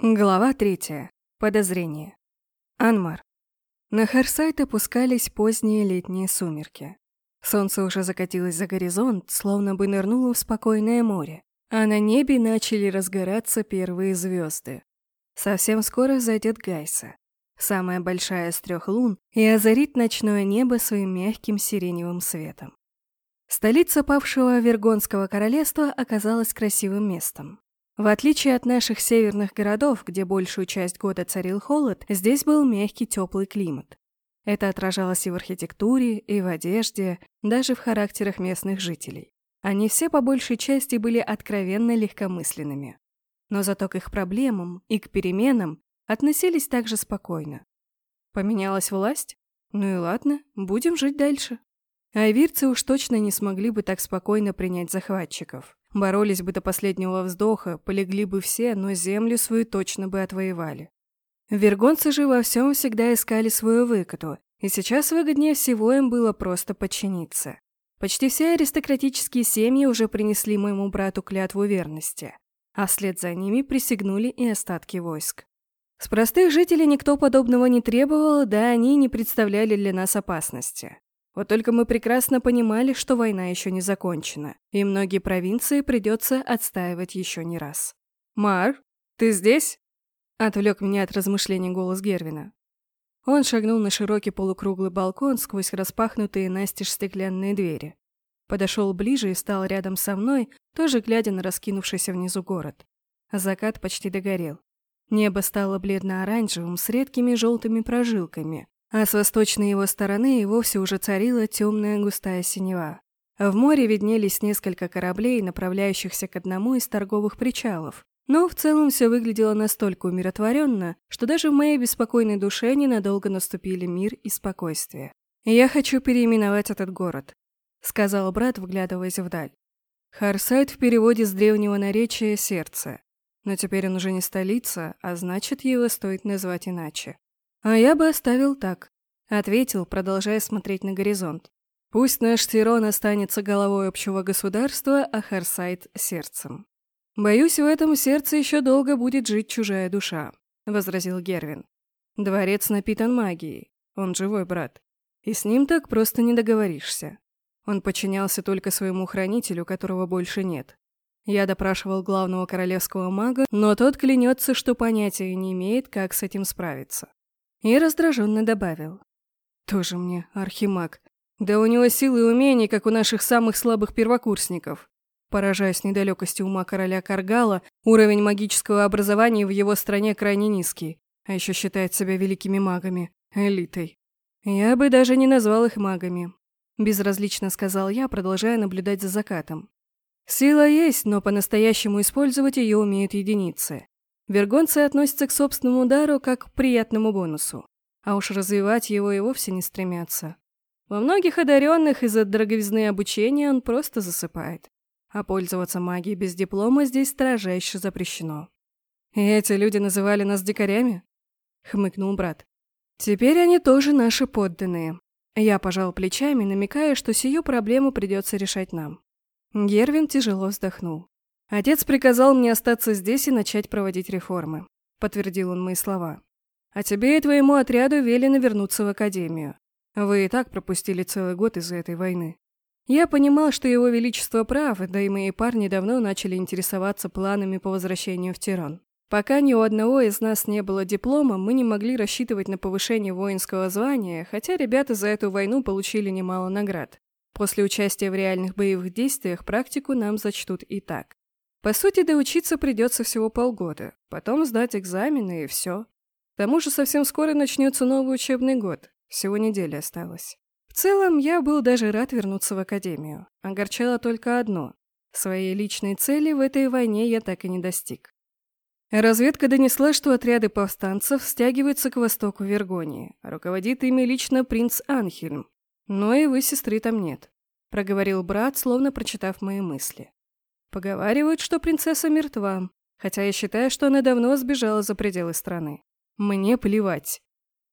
Глава третья. Подозрение. Анмар. На Харсайт опускались поздние летние сумерки. Солнце уже закатилось за горизонт, словно бы нырнуло в спокойное море, а на небе начали разгораться первые звезды. Совсем скоро зайдет Гайса, самая большая из трех лун, и озарит ночное небо своим мягким сиреневым светом. Столица павшего Вергонского королевства оказалась красивым местом. В отличие от наших северных городов, где большую часть года царил холод, здесь был мягкий теплый климат. Это отражалось и в архитектуре, и в одежде, даже в характерах местных жителей. Они все по большей части были откровенно легкомысленными. Но зато к их проблемам и к переменам относились также спокойно. Поменялась власть? Ну и ладно, будем жить дальше. Айвирцы уж точно не смогли бы так спокойно принять захватчиков. Боролись бы до последнего вздоха, полегли бы все, но землю свою точно бы отвоевали. Вергонцы же во всем всегда искали свою выгоду, и сейчас выгоднее всего им было просто подчиниться. Почти все аристократические семьи уже принесли моему брату клятву верности, а вслед за ними присягнули и остатки войск. С простых жителей никто подобного не требовал, да они не представляли для нас опасности. Вот только мы прекрасно понимали, что война еще не закончена, и многие провинции придется отстаивать еще не раз. «Мар, ты здесь?» — отвлек меня от размышлений голос Гервина. Он шагнул на широкий полукруглый балкон сквозь распахнутые настежь стеклянные двери. Подошел ближе и стал рядом со мной, тоже глядя на раскинувшийся внизу город. Закат почти догорел. Небо стало бледно-оранжевым с редкими желтыми прожилками, а с восточной его стороны и вовсе уже царила темная густая синева. В море виднелись несколько кораблей, направляющихся к одному из торговых причалов. Но в целом все выглядело настолько умиротворенно, что даже в моей беспокойной душе ненадолго наступили мир и спокойствие. «Я хочу переименовать этот город», — сказал брат, вглядываясь вдаль. Харсайт в переводе с древнего наречия «сердце». Но теперь он уже не столица, а значит, его стоит назвать иначе. «А я бы оставил так», — ответил, продолжая смотреть на горизонт. «Пусть наш Тирон останется головой общего государства, а Харсайт — сердцем». «Боюсь, в этом сердце еще долго будет жить чужая душа», — возразил Гервин. «Дворец напитан магией, он живой брат, и с ним так просто не договоришься. Он подчинялся только своему хранителю, которого больше нет. Я допрашивал главного королевского мага, но тот клянется, что понятия не имеет, как с этим справиться. И раздраженно добавил. Тоже мне архимаг. Да у него силы и умений, как у наших самых слабых первокурсников. Поражаясь недалекости ума короля Каргала, уровень магического образования в его стране крайне низкий, а еще считает себя великими магами, элитой. Я бы даже не назвал их магами. Безразлично сказал я, продолжая наблюдать за закатом. Сила есть, но по-настоящему использовать ее умеют единицы. Вергонцы относятся к собственному дару как к приятному бонусу, а уж развивать его и вовсе не стремятся. Во многих одаренных из-за дороговизны обучения он просто засыпает. А пользоваться магией без диплома здесь строжайше запрещено. «И эти люди называли нас дикарями?» — хмыкнул брат. «Теперь они тоже наши подданные». Я пожал плечами, намекая, что сию проблему придется решать нам. Гервин тяжело вздохнул. «Отец приказал мне остаться здесь и начать проводить реформы», — подтвердил он мои слова. «А тебе и твоему отряду велено вернуться в академию. Вы и так пропустили целый год из-за этой войны». Я понимал, что его величество прав, да и мои парни давно начали интересоваться планами по возвращению в Тиран. Пока ни у одного из нас не было диплома, мы не могли рассчитывать на повышение воинского звания, хотя ребята за эту войну получили немало наград. После участия в реальных боевых действиях практику нам зачтут и так. По сути, доучиться придется всего полгода, потом сдать экзамены и все. К тому же совсем скоро начнется новый учебный год, всего неделя осталось. В целом, я был даже рад вернуться в академию. Огорчало только одно. Своей личной цели в этой войне я так и не достиг. Разведка донесла, что отряды повстанцев стягиваются к востоку Вергонии. Руководит ими лично принц Анхельм. Но и вы, сестры, там нет. Проговорил брат, словно прочитав мои мысли. Поговаривают, что принцесса мертва, хотя я считаю, что она давно сбежала за пределы страны. Мне плевать,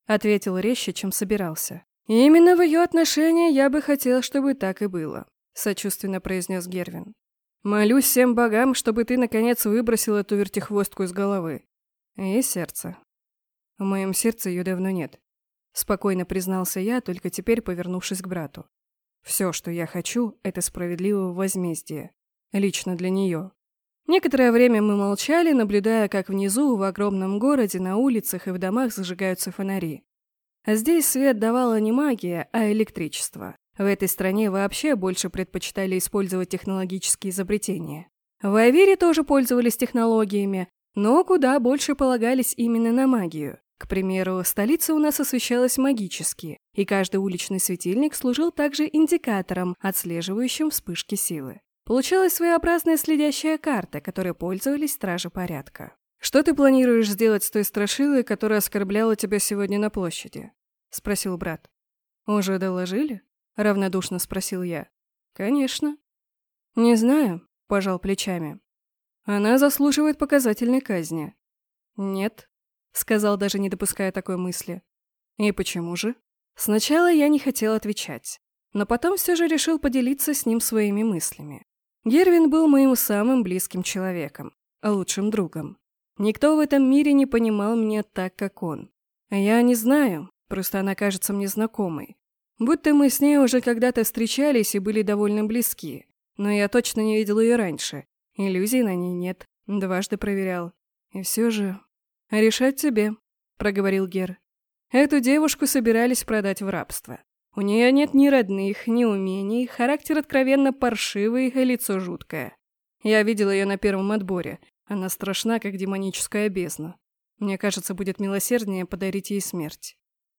ответил резче, чем собирался. Именно в ее отношении я бы хотел, чтобы так и было, сочувственно произнес Гервин. Молюсь всем богам, чтобы ты наконец выбросил эту вертихвостку из головы. И сердце. В моем сердце ее давно нет. Спокойно признался я, только теперь повернувшись к брату. Все, что я хочу, это справедливого возмездия. Лично для нее. Некоторое время мы молчали, наблюдая, как внизу, в огромном городе, на улицах и в домах зажигаются фонари. А здесь свет давала не магия, а электричество. В этой стране вообще больше предпочитали использовать технологические изобретения. В Айвире тоже пользовались технологиями, но куда больше полагались именно на магию. К примеру, столица у нас освещалась магически, и каждый уличный светильник служил также индикатором, отслеживающим вспышки силы. Получалась своеобразная следящая карта, которой пользовались стражи порядка. «Что ты планируешь сделать с той страшилой, которая оскорбляла тебя сегодня на площади?» — спросил брат. «Уже доложили?» — равнодушно спросил я. «Конечно». «Не знаю», — пожал плечами. «Она заслуживает показательной казни». «Нет», — сказал, даже не допуская такой мысли. «И почему же?» Сначала я не хотел отвечать, но потом все же решил поделиться с ним своими мыслями. Гервин был моим самым близким человеком, лучшим другом. Никто в этом мире не понимал меня так, как он. Я не знаю, просто она кажется мне знакомой. Будто мы с ней уже когда-то встречались и были довольно близки. Но я точно не видел ее раньше. Иллюзий на ней нет. Дважды проверял. И все же... «Решать тебе», — проговорил Гер. «Эту девушку собирались продать в рабство. У нее нет ни родных, ни умений, характер откровенно паршивый, и лицо жуткое. Я видел ее на первом отборе. Она страшна, как демоническая бездна. Мне кажется, будет милосерднее подарить ей смерть.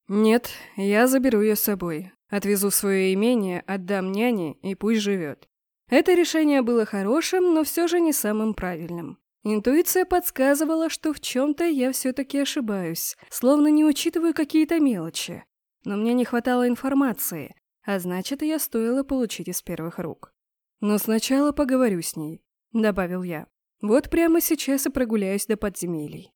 Нет, я заберу ее с собой. Отвезу в свое имение, отдам няне и пусть живет. Это решение было хорошим, но все же не самым правильным. Интуиция подсказывала, что в чем-то я все-таки ошибаюсь, словно не учитываю какие-то мелочи но мне не хватало информации, а значит, ее стоило получить из первых рук. «Но сначала поговорю с ней», — добавил я. «Вот прямо сейчас и прогуляюсь до подземелий».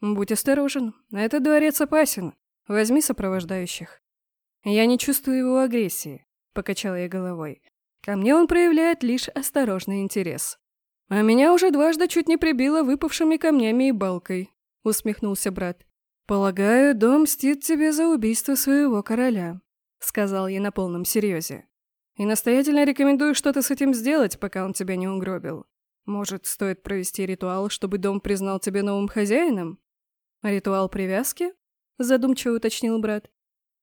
«Будь осторожен, этот дворец опасен. Возьми сопровождающих». «Я не чувствую его агрессии», — покачала я головой. «Ко мне он проявляет лишь осторожный интерес». «А меня уже дважды чуть не прибило выпавшими камнями и балкой», — усмехнулся брат. «Полагаю, дом мстит тебе за убийство своего короля», — сказал я на полном серьезе. «И настоятельно рекомендую что-то с этим сделать, пока он тебя не угробил. Может, стоит провести ритуал, чтобы дом признал тебя новым хозяином?» «Ритуал привязки?» — задумчиво уточнил брат.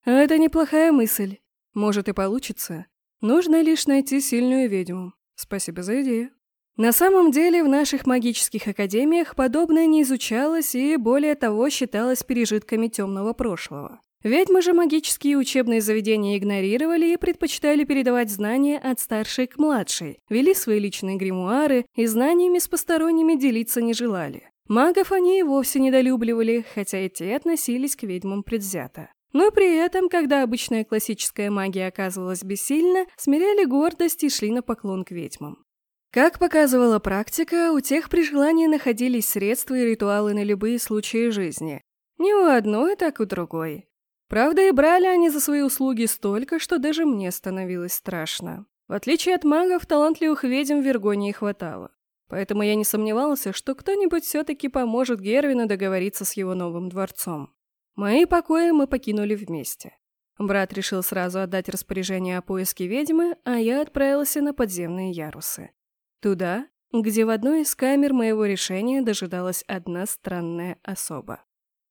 «Это неплохая мысль. Может и получится. Нужно лишь найти сильную ведьму. Спасибо за идею». На самом деле в наших магических академиях подобное не изучалось и, более того, считалось пережитками темного прошлого. Ведьмы же магические учебные заведения игнорировали и предпочитали передавать знания от старшей к младшей, вели свои личные гримуары и знаниями с посторонними делиться не желали. Магов они и вовсе недолюбливали, хотя и те относились к ведьмам предвзято. Но при этом, когда обычная классическая магия оказывалась бессильна, смиряли гордость и шли на поклон к ведьмам. Как показывала практика, у тех при желании находились средства и ритуалы на любые случаи жизни. Не у одной, так у другой. Правда, и брали они за свои услуги столько, что даже мне становилось страшно. В отличие от магов, талантливых ведьм в Вергонии хватало. Поэтому я не сомневался, что кто-нибудь все-таки поможет Гервину договориться с его новым дворцом. Мои покои мы покинули вместе. Брат решил сразу отдать распоряжение о поиске ведьмы, а я отправился на подземные ярусы. Туда, где в одной из камер моего решения дожидалась одна странная особа.